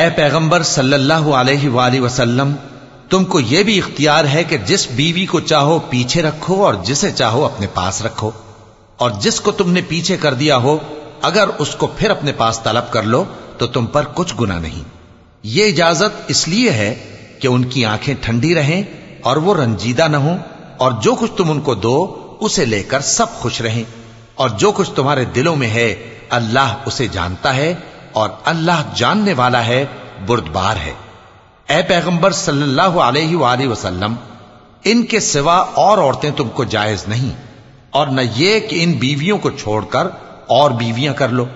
ए पैगंबर सल्लल्लाहु अलैहि वसल्लम, तुमको यह भी इख्तियार है कि जिस बीवी को चाहो पीछे रखो और जिसे चाहो अपने पास रखो। और जिसको तुमने पीछे कर दिया हो, अगर उसको फिर अपने पास तलब कर लो तो तुम पर कुछ गुना नहीं। ये इजाज़त इसलिए है कि उनकी आँखें ठंडी रहें और वो रंजीदा न हो, और जो कुछ तुम उनको दो, उसे लेकर सब खुश रहें। और जो कुछ तुम्हारे दिलों में है, अल्लाह उसे जानता है और अल्लाह जानने वाला है, बुर्दबार है। ए पैगंबर सल्लल्लाहु अलैहि वसल्लम, इनके सिवा और औरतें तुमको जायज़ नहीं, और न ये कि इन बीवियों को छोड़कर और बीवियाँ कर लो।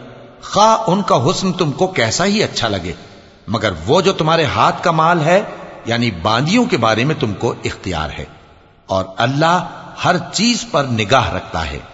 खा, उनका हुस्न तुमको कैसा ही अच्छा लगे, मगर वो जो तुम्हारे हाथ का माल है, यानी बांदियों के बारे में तुमको इख्तियार है, और अल्लाह हर चीज़ पर निगाह रखता है।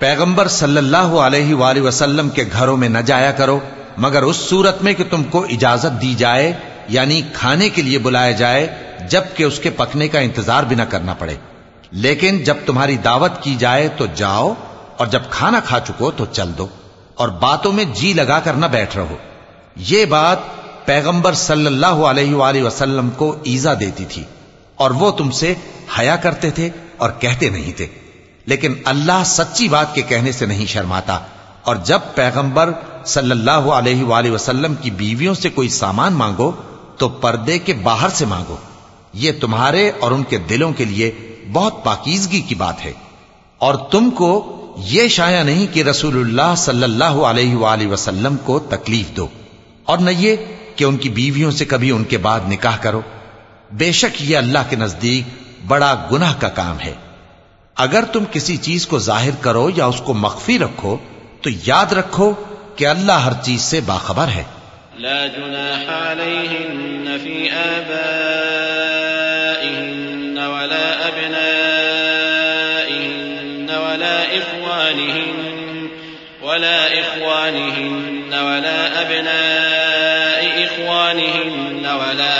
पैगंबर सल्लल्लाहु अलैहि वसल्लम के घरों में न जाया करो, मगर उस सूरत में कि तुमको इजाज़त दी जाए, यानी खाने के लिए बुलाया जाए, जबकि उसके पकने का इंतज़ार भी न करना पड़े। लेकिन जब तुम्हारी दावत की जाए तो जाओ, और जब खाना खा चुको तो चल दो, और बातों में जी लगा कर न बैठ रहो। ये बात पैगंबर सल्लल्लाहु अलैहि वसल्लम को ईजा देती थी, और वो तुमसे हया करते थे और कहते नहीं थे। लेकिन अल्लाह सच्ची बात के कहने से नहीं शर्माता। और जब पैगंबर सल्लल्लाहु अलैहि वसल्लम की बीवियों से कोई सामान मांगो तो पर्दे के बाहर से मांगो। ये तुम्हारे और उनके दिलों के लिए बहुत पाकिजगी की बात है। और तुमको ये शाया नहीं कि रसूलुल्लाह सल्लल्लाहु अलैहि वसल्लम को तकलीफ़ दो। और न ये कि उनकी बीवियों से कभी उनके बाद निकाह करो। बेशक ये अल्लाह के नज़दीक बड़ा गुनाह का काम है। अगर तुम किसी चीज को जाहिर करो या उसको मख्फी रखो तो याद रखो कि अल्लाह हर चीज से बाखबर है ला फी वला वला वला वला वला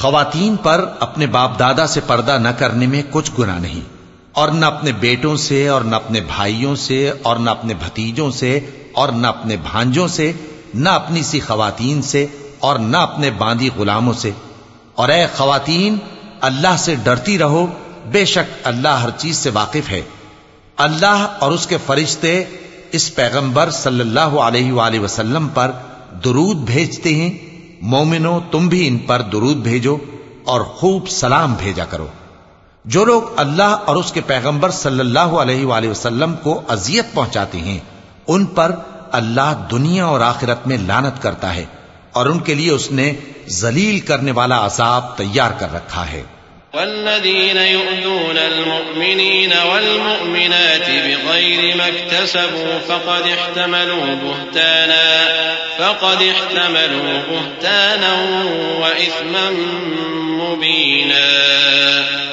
खवातीन पर अपने बाप दादा से पर्दा न करने में कुछ गुना नहीं और न अपने बेटों से और न अपने भाइयों से और न अपने भतीजों से और न अपने भांजों से न अपनी सी खवातीन से और न अपने बांदी गुलामों से। और ए खवातीन, अल्लाह से डरती रहो, बेशक अल्लाह हर चीज़ से वाकिफ है। अल्लाह और उसके फरिश्ते इस पैगंबर सल्लल्लाहु अलैहि वसल्लम पर दुरूद भेजते हैं। मोमिनो, तुम भी इन पर दुरूद भेजो और खूब सलाम भेजा करो। जो लोग अल्लाह और उसके पैगंबर सल्लल्लाहु अलैहि वसल्लम को अजियत पहुंचाते हैं, उन पर अल्लाह दुनिया और आखिरत में लानत करता है और उनके लिए उसने जलील करने वाला अजाब तैयार कर रखा है। अलमुमिनीन वल्मुमिनात बिगैर मक्तसबू फक़द इह्तमलू बुहताना, फक़द इह्तमलू बुहताना व इस्मन मुबीना। या अय्युहन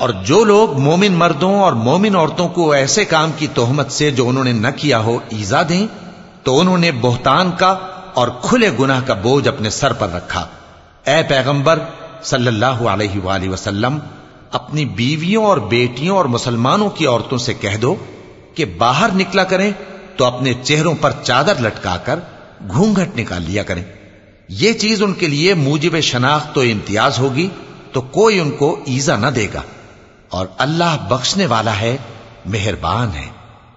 और जो लोग मोमिन मर्दों और मोमिन औरतों को ऐसे काम की तोहमत से जो उन्होंने न किया हो ईजा दें तो उन्होंने बोहतान का और खुले गुनाह का बोझ अपने सर पर रखा ए पैगंबर, सल्लल्लाहु अलैहि वसल्लम, अपनी बीवियों और बेटियों और मुसलमानों की औरतों से कह दो कि बाहर निकला करें तो अपने चेहरों पर चादर लटकाकर घूंघट निकाल लिया करें। यह चीज़ उनके लिए मूजिब शनाख्त तो इम्तियाज़ होगी तो कोई उनको ईजा न देगा। और अल्लाह बख्शने वाला है, मेहरबान है।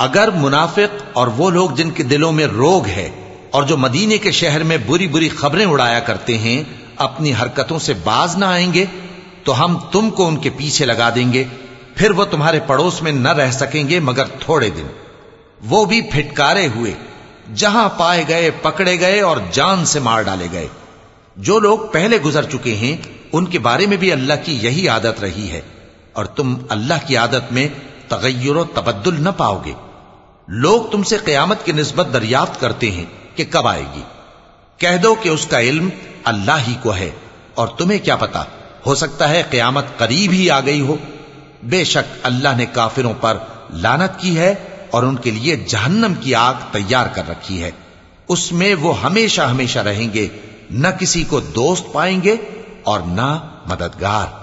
अगर मुनाफिक और वो लोग जिनके दिलों में रोग है और जो मदीने के शहर में बुरी बुरी खबरें उड़ाया करते हैं अपनी हरकतों से बाज ना आएंगे तो हम तुमको उनके पीछे लगा देंगे। फिर वो तुम्हारे पड़ोस में न रह सकेंगे, मगर थोड़े दिन। वो भी फिटकारे हुए, जहाँ पाए गए, पकड़े गए और जान से मार डाले गए। जो लोग पहले गुजर चुके हैं, उनके बारे में भी अल्लाह की यही आदत रही है। और तुम अल्लाह की आदत में तगैर तबद्दुल न पाओगे। लोग तुमसे कयामत की नस्बत दरियाफ्त करते हैं कि कब आएगी। कह दो कि उसका इल्म अल्लाह ही को है, और तुम्हें क्या पता? हो सकता है क्यामत करीब ही आ गई हो। बेशक अल्लाह ने काफिरों पर लानत की है और उनके लिए जहन्नम की आग तैयार कर रखी है। उसमें वो हमेशा हमेशा रहेंगे, न किसी को दोस्त पाएँगे और न मददगार।